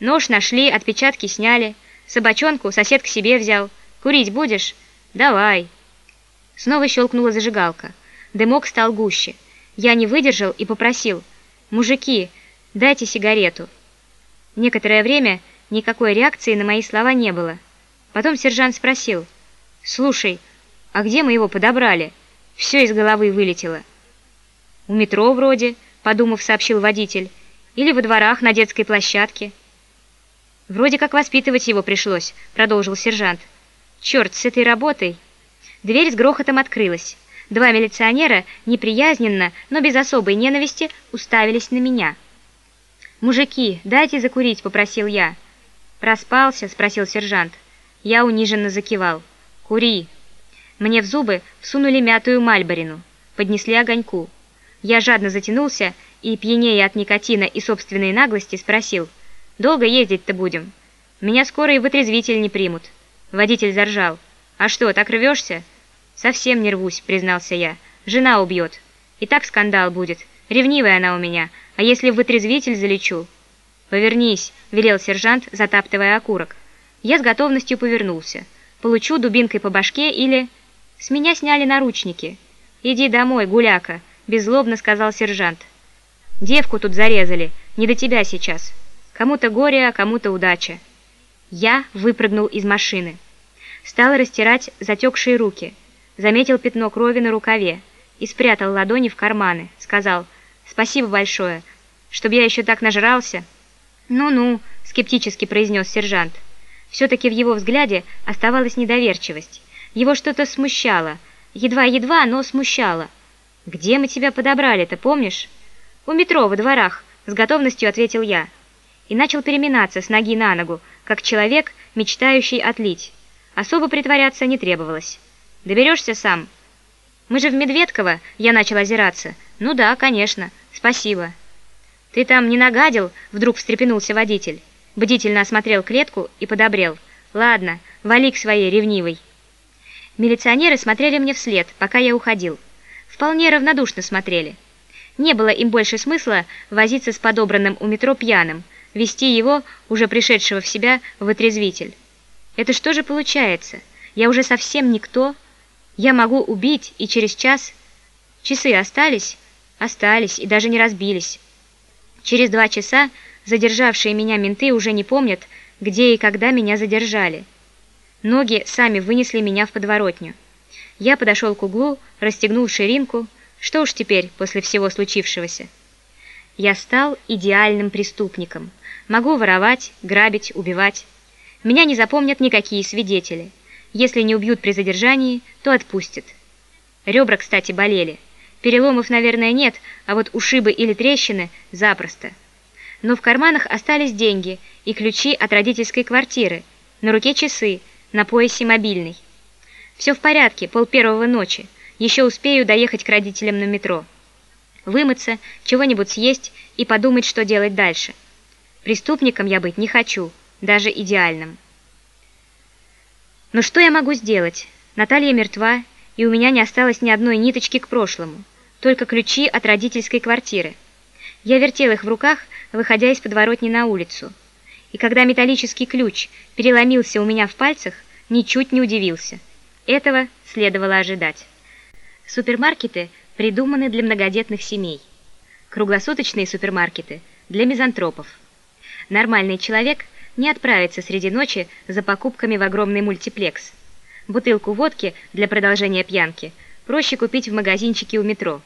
Нож нашли, отпечатки сняли. Собачонку сосед к себе взял. Курить будешь? Давай. Снова щелкнула зажигалка. Дымок стал гуще. Я не выдержал и попросил. «Мужики, дайте сигарету». Некоторое время никакой реакции на мои слова не было. Потом сержант спросил. «Слушай, а где мы его подобрали?» Все из головы вылетело. «У метро вроде», — подумав, сообщил водитель. «Или во дворах на детской площадке». «Вроде как воспитывать его пришлось», — продолжил сержант. «Черт, с этой работой!» Дверь с грохотом открылась. Два милиционера неприязненно, но без особой ненависти уставились на меня. «Мужики, дайте закурить», — попросил я. «Проспался?» — спросил сержант. Я униженно закивал. «Кури!» Мне в зубы всунули мятую мальборину, поднесли огоньку. Я жадно затянулся и, пьянее от никотина и собственной наглости, спросил, «Долго ездить-то будем? Меня скоро и вытрезвитель не примут». Водитель заржал. «А что, так рвешься?» «Совсем не рвусь», — признался я. «Жена убьет. И так скандал будет. Ревнивая она у меня. А если в вытрезвитель залечу?» «Повернись», — велел сержант, затаптывая окурок. Я с готовностью повернулся. «Получу дубинкой по башке или...» С меня сняли наручники. «Иди домой, гуляка», — беззлобно сказал сержант. «Девку тут зарезали, не до тебя сейчас. Кому-то горе, а кому-то удача». Я выпрыгнул из машины. Стал растирать затекшие руки. Заметил пятно крови на рукаве и спрятал ладони в карманы. Сказал «Спасибо большое, чтобы я еще так нажрался». «Ну-ну», — скептически произнес сержант. Все-таки в его взгляде оставалась недоверчивость. Его что-то смущало. Едва-едва, но смущало. «Где мы тебя подобрали-то, помнишь?» «У метро, во дворах», — с готовностью ответил я. И начал переминаться с ноги на ногу, как человек, мечтающий отлить. Особо притворяться не требовалось. «Доберешься сам?» «Мы же в Медведково», — я начал озираться. «Ну да, конечно. Спасибо». «Ты там не нагадил?» — вдруг встрепенулся водитель. Бдительно осмотрел клетку и подобрел. «Ладно, вали к своей ревнивой». Милиционеры смотрели мне вслед, пока я уходил. Вполне равнодушно смотрели. Не было им больше смысла возиться с подобранным у метро пьяным, вести его, уже пришедшего в себя, в отрезвитель. Это что же получается? Я уже совсем никто? Я могу убить, и через час... Часы остались? Остались, и даже не разбились. Через два часа задержавшие меня менты уже не помнят, где и когда меня задержали. Ноги сами вынесли меня в подворотню. Я подошел к углу, расстегнул ширинку. Что уж теперь, после всего случившегося? Я стал идеальным преступником. Могу воровать, грабить, убивать. Меня не запомнят никакие свидетели. Если не убьют при задержании, то отпустят. Ребра, кстати, болели. Переломов, наверное, нет, а вот ушибы или трещины – запросто. Но в карманах остались деньги и ключи от родительской квартиры, на руке часы – на поясе мобильный. Все в порядке, пол первого ночи. Еще успею доехать к родителям на метро. Вымыться, чего-нибудь съесть и подумать, что делать дальше. Преступником я быть не хочу, даже идеальным. Но что я могу сделать? Наталья мертва, и у меня не осталось ни одной ниточки к прошлому, только ключи от родительской квартиры. Я вертел их в руках, выходя из подворотни на улицу. И когда металлический ключ переломился у меня в пальцах, ничуть не удивился. Этого следовало ожидать. Супермаркеты придуманы для многодетных семей. Круглосуточные супермаркеты для мизантропов. Нормальный человек не отправится среди ночи за покупками в огромный мультиплекс. Бутылку водки для продолжения пьянки проще купить в магазинчике у метро.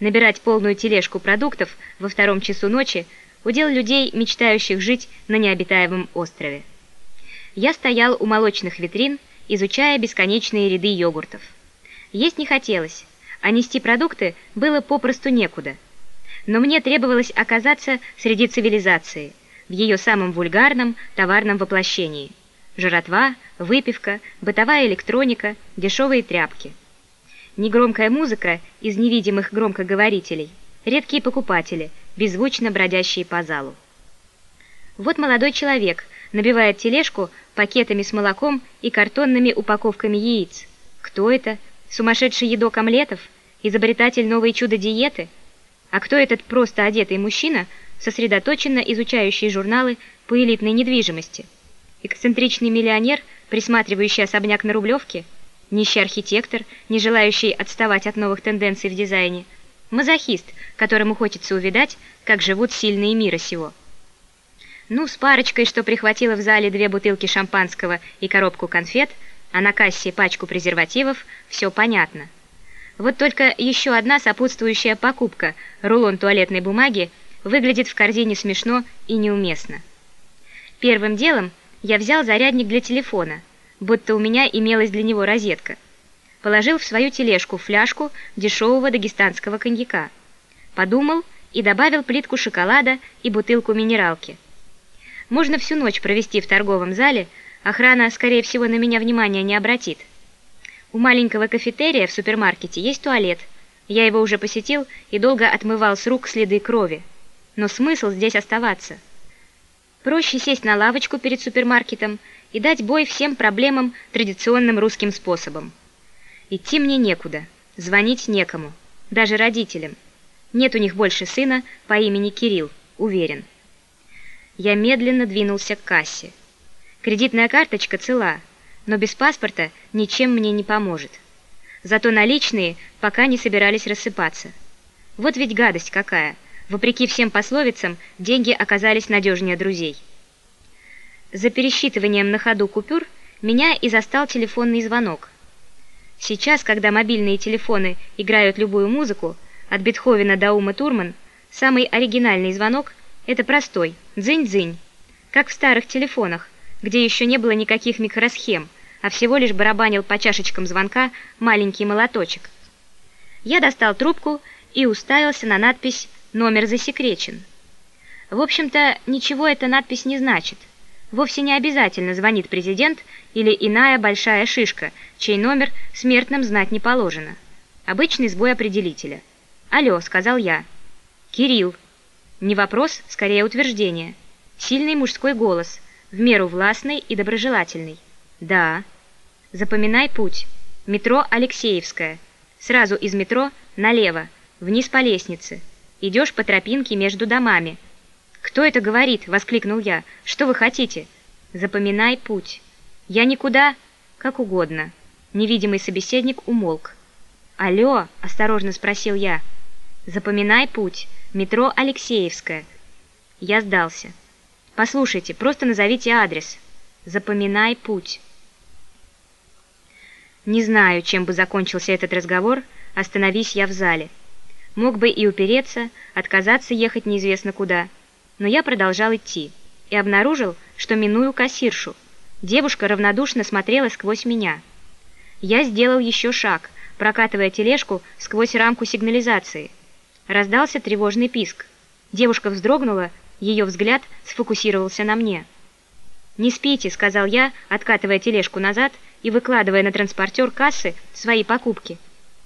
Набирать полную тележку продуктов во втором часу ночи – удел людей, мечтающих жить на необитаемом острове я стоял у молочных витрин, изучая бесконечные ряды йогуртов. Есть не хотелось, а нести продукты было попросту некуда. Но мне требовалось оказаться среди цивилизации, в ее самом вульгарном товарном воплощении. Жратва, выпивка, бытовая электроника, дешевые тряпки. Негромкая музыка из невидимых громкоговорителей, редкие покупатели, беззвучно бродящие по залу. Вот молодой человек – набивает тележку пакетами с молоком и картонными упаковками яиц. Кто это? Сумасшедший едок омлетов? Изобретатель новой чудо-диеты? А кто этот просто одетый мужчина сосредоточенно изучающий журналы по элитной недвижимости. Эксцентричный миллионер, присматривающий особняк на Рублевке, нищий архитектор, не желающий отставать от новых тенденций в дизайне, мазохист, которому хочется увидать, как живут сильные мира сего. Ну, с парочкой, что прихватила в зале две бутылки шампанского и коробку конфет, а на кассе пачку презервативов, все понятно. Вот только еще одна сопутствующая покупка, рулон туалетной бумаги, выглядит в корзине смешно и неуместно. Первым делом я взял зарядник для телефона, будто у меня имелась для него розетка. Положил в свою тележку фляжку дешевого дагестанского коньяка. Подумал и добавил плитку шоколада и бутылку минералки. Можно всю ночь провести в торговом зале, охрана, скорее всего, на меня внимания не обратит. У маленького кафетерия в супермаркете есть туалет. Я его уже посетил и долго отмывал с рук следы крови. Но смысл здесь оставаться? Проще сесть на лавочку перед супермаркетом и дать бой всем проблемам традиционным русским способом. Идти мне некуда, звонить некому, даже родителям. Нет у них больше сына по имени Кирилл, уверен. Я медленно двинулся к кассе. Кредитная карточка цела, но без паспорта ничем мне не поможет. Зато наличные пока не собирались рассыпаться. Вот ведь гадость какая. Вопреки всем пословицам, деньги оказались надежнее друзей. За пересчитыванием на ходу купюр меня и застал телефонный звонок. Сейчас, когда мобильные телефоны играют любую музыку, от Бетховена до Ума Турман, самый оригинальный звонок – это простой «дзынь-дзынь», как в старых телефонах, где еще не было никаких микросхем – а всего лишь барабанил по чашечкам звонка маленький молоточек. Я достал трубку и уставился на надпись «Номер засекречен». В общем-то, ничего эта надпись не значит. Вовсе не обязательно звонит президент или иная большая шишка, чей номер смертным знать не положено. Обычный сбой определителя. «Алло», — сказал я. «Кирилл». Не вопрос, скорее утверждение. Сильный мужской голос, в меру властный и доброжелательный. Да. Запоминай путь. Метро Алексеевская. Сразу из метро налево, вниз по лестнице. Идешь по тропинке между домами. «Кто это говорит?» — воскликнул я. «Что вы хотите?» «Запоминай путь». «Я никуда?» «Как угодно». Невидимый собеседник умолк. «Алло?» — осторожно спросил я. «Запоминай путь. Метро Алексеевская». Я сдался. «Послушайте, просто назовите адрес. Запоминай путь». Не знаю, чем бы закончился этот разговор, остановись я в зале. Мог бы и упереться, отказаться ехать неизвестно куда. Но я продолжал идти и обнаружил, что миную кассиршу. Девушка равнодушно смотрела сквозь меня. Я сделал еще шаг, прокатывая тележку сквозь рамку сигнализации. Раздался тревожный писк. Девушка вздрогнула, ее взгляд сфокусировался на мне. «Не спите», — сказал я, откатывая тележку назад и выкладывая на транспортер кассы свои покупки.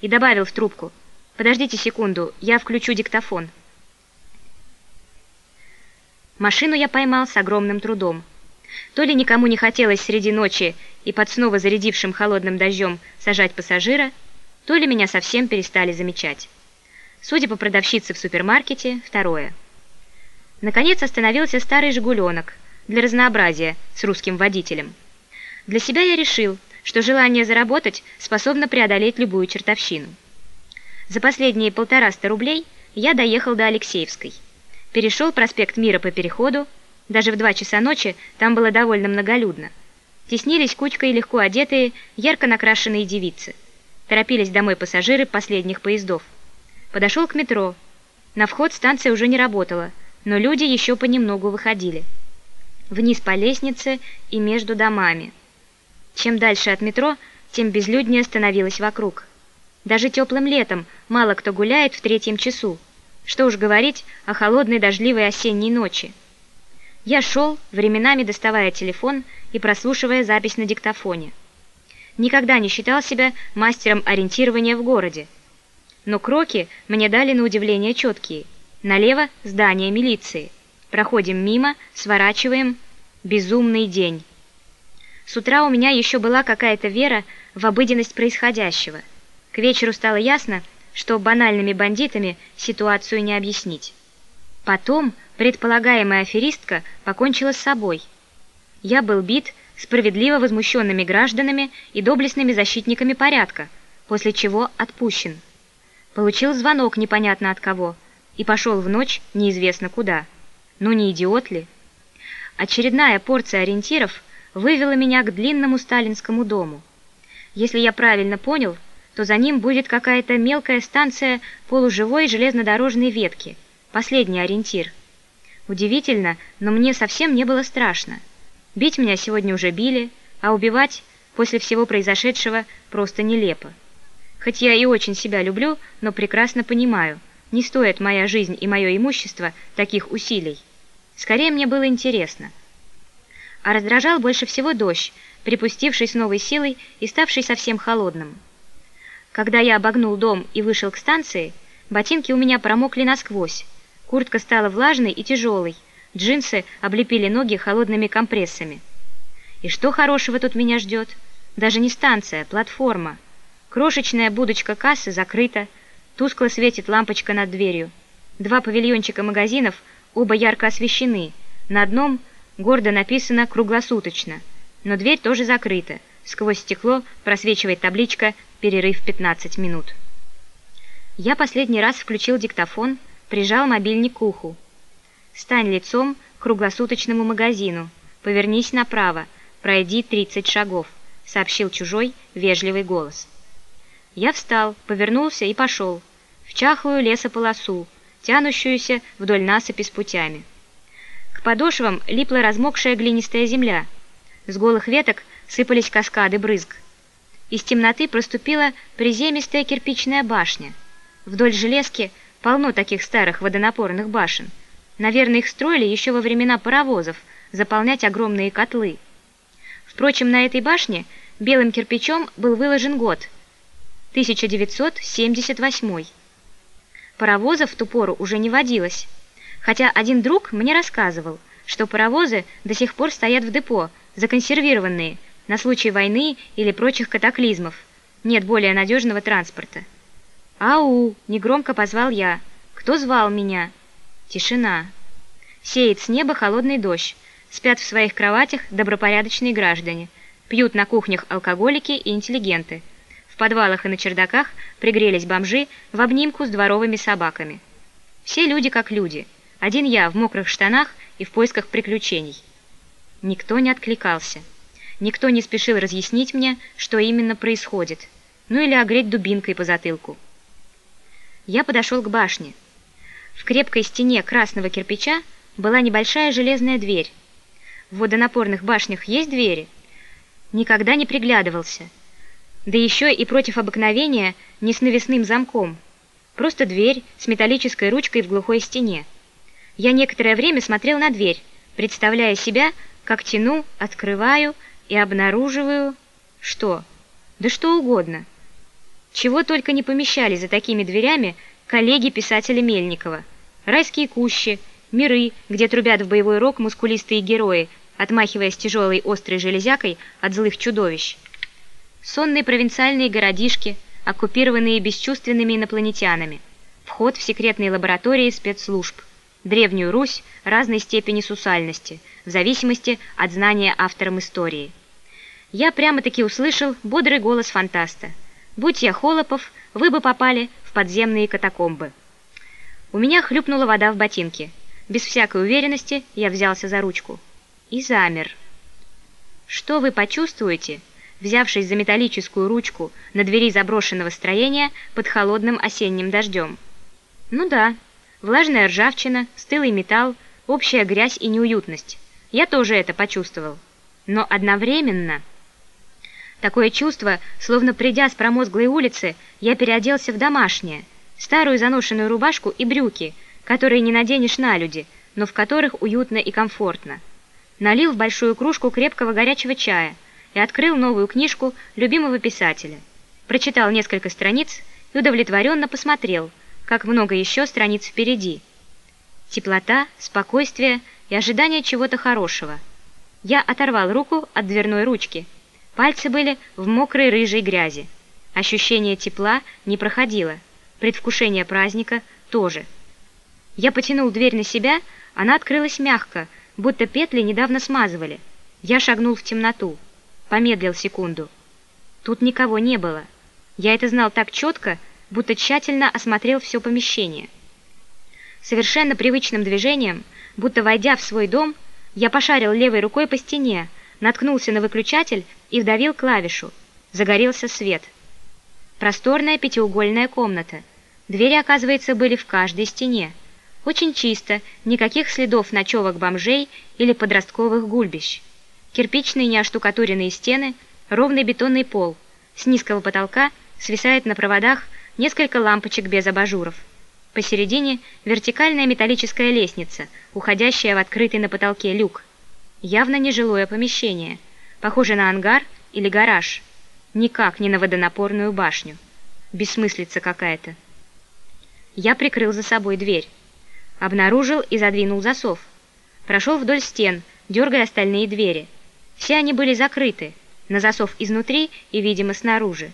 И добавил в трубку. «Подождите секунду, я включу диктофон». Машину я поймал с огромным трудом. То ли никому не хотелось среди ночи и под снова зарядившим холодным дождем сажать пассажира, то ли меня совсем перестали замечать. Судя по продавщице в супермаркете, второе. Наконец остановился старый «Жигуленок» для разнообразия с русским водителем. Для себя я решил, что желание заработать способно преодолеть любую чертовщину. За последние полтораста рублей я доехал до Алексеевской. Перешел проспект Мира по переходу, даже в два часа ночи там было довольно многолюдно. Теснились кучкой легко одетые, ярко накрашенные девицы. Торопились домой пассажиры последних поездов. Подошел к метро. На вход станция уже не работала, но люди еще понемногу выходили. Вниз по лестнице и между домами. Чем дальше от метро, тем безлюднее становилось вокруг. Даже теплым летом мало кто гуляет в третьем часу. Что уж говорить о холодной дождливой осенней ночи. Я шел, временами доставая телефон и прослушивая запись на диктофоне. Никогда не считал себя мастером ориентирования в городе. Но кроки мне дали на удивление четкие. Налево – здание милиции. Проходим мимо, сворачиваем. Безумный день. С утра у меня еще была какая-то вера в обыденность происходящего. К вечеру стало ясно, что банальными бандитами ситуацию не объяснить. Потом предполагаемая аферистка покончила с собой. Я был бит справедливо возмущенными гражданами и доблестными защитниками порядка, после чего отпущен. Получил звонок непонятно от кого и пошел в ночь неизвестно куда. Ну не идиот ли? Очередная порция ориентиров вывела меня к длинному сталинскому дому. Если я правильно понял, то за ним будет какая-то мелкая станция полуживой железнодорожной ветки, последний ориентир. Удивительно, но мне совсем не было страшно. Бить меня сегодня уже били, а убивать после всего произошедшего просто нелепо. Хоть я и очень себя люблю, но прекрасно понимаю, не стоит моя жизнь и мое имущество таких усилий. Скорее мне было интересно. А раздражал больше всего дождь, припустивший с новой силой и ставший совсем холодным. Когда я обогнул дом и вышел к станции, ботинки у меня промокли насквозь, куртка стала влажной и тяжелой, Джинсы облепили ноги холодными компрессами. И что хорошего тут меня ждет? Даже не станция, платформа. Крошечная будочка кассы закрыта, тускло светит лампочка над дверью. Два павильончика магазинов, оба ярко освещены. На одном гордо написано «Круглосуточно», но дверь тоже закрыта. Сквозь стекло просвечивает табличка «Перерыв 15 минут». Я последний раз включил диктофон, прижал мобильник к уху. Стань лицом к круглосуточному магазину. Повернись направо. Пройди 30 шагов», — сообщил чужой вежливый голос. Я встал, повернулся и пошел. В чахлую лесополосу, тянущуюся вдоль насыпи с путями. К подошвам липла размокшая глинистая земля. С голых веток сыпались каскады брызг. Из темноты проступила приземистая кирпичная башня. Вдоль железки полно таких старых водонапорных башен — Наверное, их строили еще во времена паровозов, заполнять огромные котлы. Впрочем, на этой башне белым кирпичом был выложен год – 1978. Паровозов в ту пору уже не водилось, хотя один друг мне рассказывал, что паровозы до сих пор стоят в депо, законсервированные, на случай войны или прочих катаклизмов. Нет более надежного транспорта. «Ау!» – негромко позвал я. «Кто звал меня?» Тишина. Сеет с неба холодный дождь. Спят в своих кроватях добропорядочные граждане. Пьют на кухнях алкоголики и интеллигенты. В подвалах и на чердаках пригрелись бомжи в обнимку с дворовыми собаками. Все люди как люди. Один я в мокрых штанах и в поисках приключений. Никто не откликался. Никто не спешил разъяснить мне, что именно происходит. Ну или огреть дубинкой по затылку. Я подошел к башне. В крепкой стене красного кирпича была небольшая железная дверь. В водонапорных башнях есть двери? Никогда не приглядывался. Да еще и против обыкновения не с навесным замком. Просто дверь с металлической ручкой в глухой стене. Я некоторое время смотрел на дверь, представляя себя, как тяну, открываю и обнаруживаю... Что? Да что угодно. Чего только не помещали за такими дверями коллеги писателя Мельникова. Райские кущи, миры, где трубят в боевой рог мускулистые герои, отмахиваясь тяжелой острой железякой от злых чудовищ. Сонные провинциальные городишки, оккупированные бесчувственными инопланетянами. Вход в секретные лаборатории спецслужб. Древнюю Русь разной степени сусальности, в зависимости от знания автором истории. Я прямо-таки услышал бодрый голос фантаста. «Будь я Холопов, вы бы попали в подземные катакомбы. У меня хлюпнула вода в ботинке. Без всякой уверенности я взялся за ручку. И замер. Что вы почувствуете, взявшись за металлическую ручку на двери заброшенного строения под холодным осенним дождем? Ну да, влажная ржавчина, стылый металл, общая грязь и неуютность. Я тоже это почувствовал. Но одновременно... Такое чувство, словно придя с промозглой улицы, я переоделся в домашнее, старую заношенную рубашку и брюки, которые не наденешь на люди, но в которых уютно и комфортно. Налил в большую кружку крепкого горячего чая и открыл новую книжку любимого писателя. Прочитал несколько страниц и удовлетворенно посмотрел, как много еще страниц впереди. Теплота, спокойствие и ожидание чего-то хорошего. Я оторвал руку от дверной ручки – Пальцы были в мокрой рыжей грязи. Ощущение тепла не проходило, предвкушение праздника тоже. Я потянул дверь на себя, она открылась мягко, будто петли недавно смазывали. Я шагнул в темноту. Помедлил секунду. Тут никого не было. Я это знал так четко, будто тщательно осмотрел все помещение. Совершенно привычным движением, будто войдя в свой дом, я пошарил левой рукой по стене, наткнулся на выключатель и вдавил клавишу. Загорелся свет. Просторная пятиугольная комната. Двери, оказывается, были в каждой стене. Очень чисто, никаких следов ночевок бомжей или подростковых гульбищ. Кирпичные неоштукатуренные стены, ровный бетонный пол. С низкого потолка свисает на проводах несколько лампочек без абажуров. Посередине вертикальная металлическая лестница, уходящая в открытый на потолке люк. Явно нежилое помещение, похоже на ангар или гараж. Никак не на водонапорную башню. Бессмыслица какая-то. Я прикрыл за собой дверь. Обнаружил и задвинул засов. Прошел вдоль стен, дергая остальные двери. Все они были закрыты, на засов изнутри и, видимо, снаружи.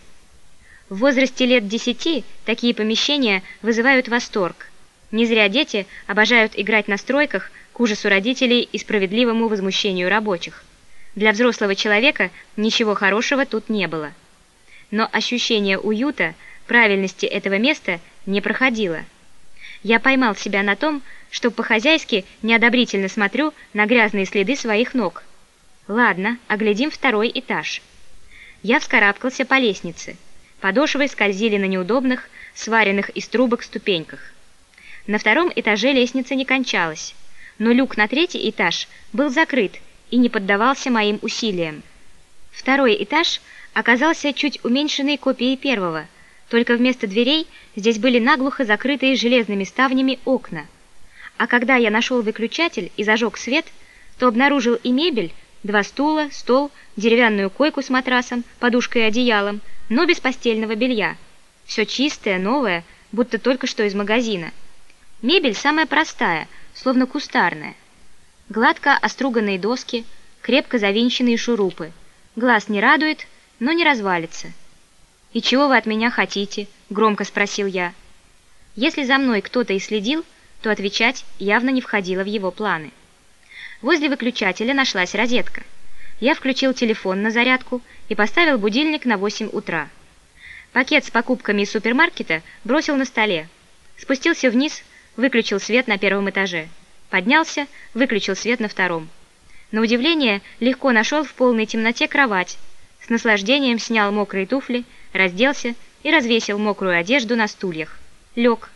В возрасте лет десяти такие помещения вызывают восторг. Не зря дети обожают играть на стройках к ужасу родителей и справедливому возмущению рабочих. Для взрослого человека ничего хорошего тут не было. Но ощущение уюта, правильности этого места не проходило. Я поймал себя на том, что по-хозяйски неодобрительно смотрю на грязные следы своих ног. Ладно, оглядим второй этаж. Я вскарабкался по лестнице. Подошвы скользили на неудобных, сваренных из трубок ступеньках. На втором этаже лестница не кончалась, но люк на третий этаж был закрыт и не поддавался моим усилиям. Второй этаж оказался чуть уменьшенной копией первого – только вместо дверей здесь были наглухо закрытые железными ставнями окна. А когда я нашел выключатель и зажег свет, то обнаружил и мебель, два стула, стол, деревянную койку с матрасом, подушкой и одеялом, но без постельного белья. Все чистое, новое, будто только что из магазина. Мебель самая простая, словно кустарная. Гладко оструганные доски, крепко завинченные шурупы. Глаз не радует, но не развалится. «И чего вы от меня хотите?» – громко спросил я. Если за мной кто-то и следил, то отвечать явно не входило в его планы. Возле выключателя нашлась розетка. Я включил телефон на зарядку и поставил будильник на 8 утра. Пакет с покупками из супермаркета бросил на столе. Спустился вниз, выключил свет на первом этаже. Поднялся, выключил свет на втором. На удивление, легко нашел в полной темноте кровать. С наслаждением снял мокрые туфли, разделся и развесил мокрую одежду на стульях. Лег.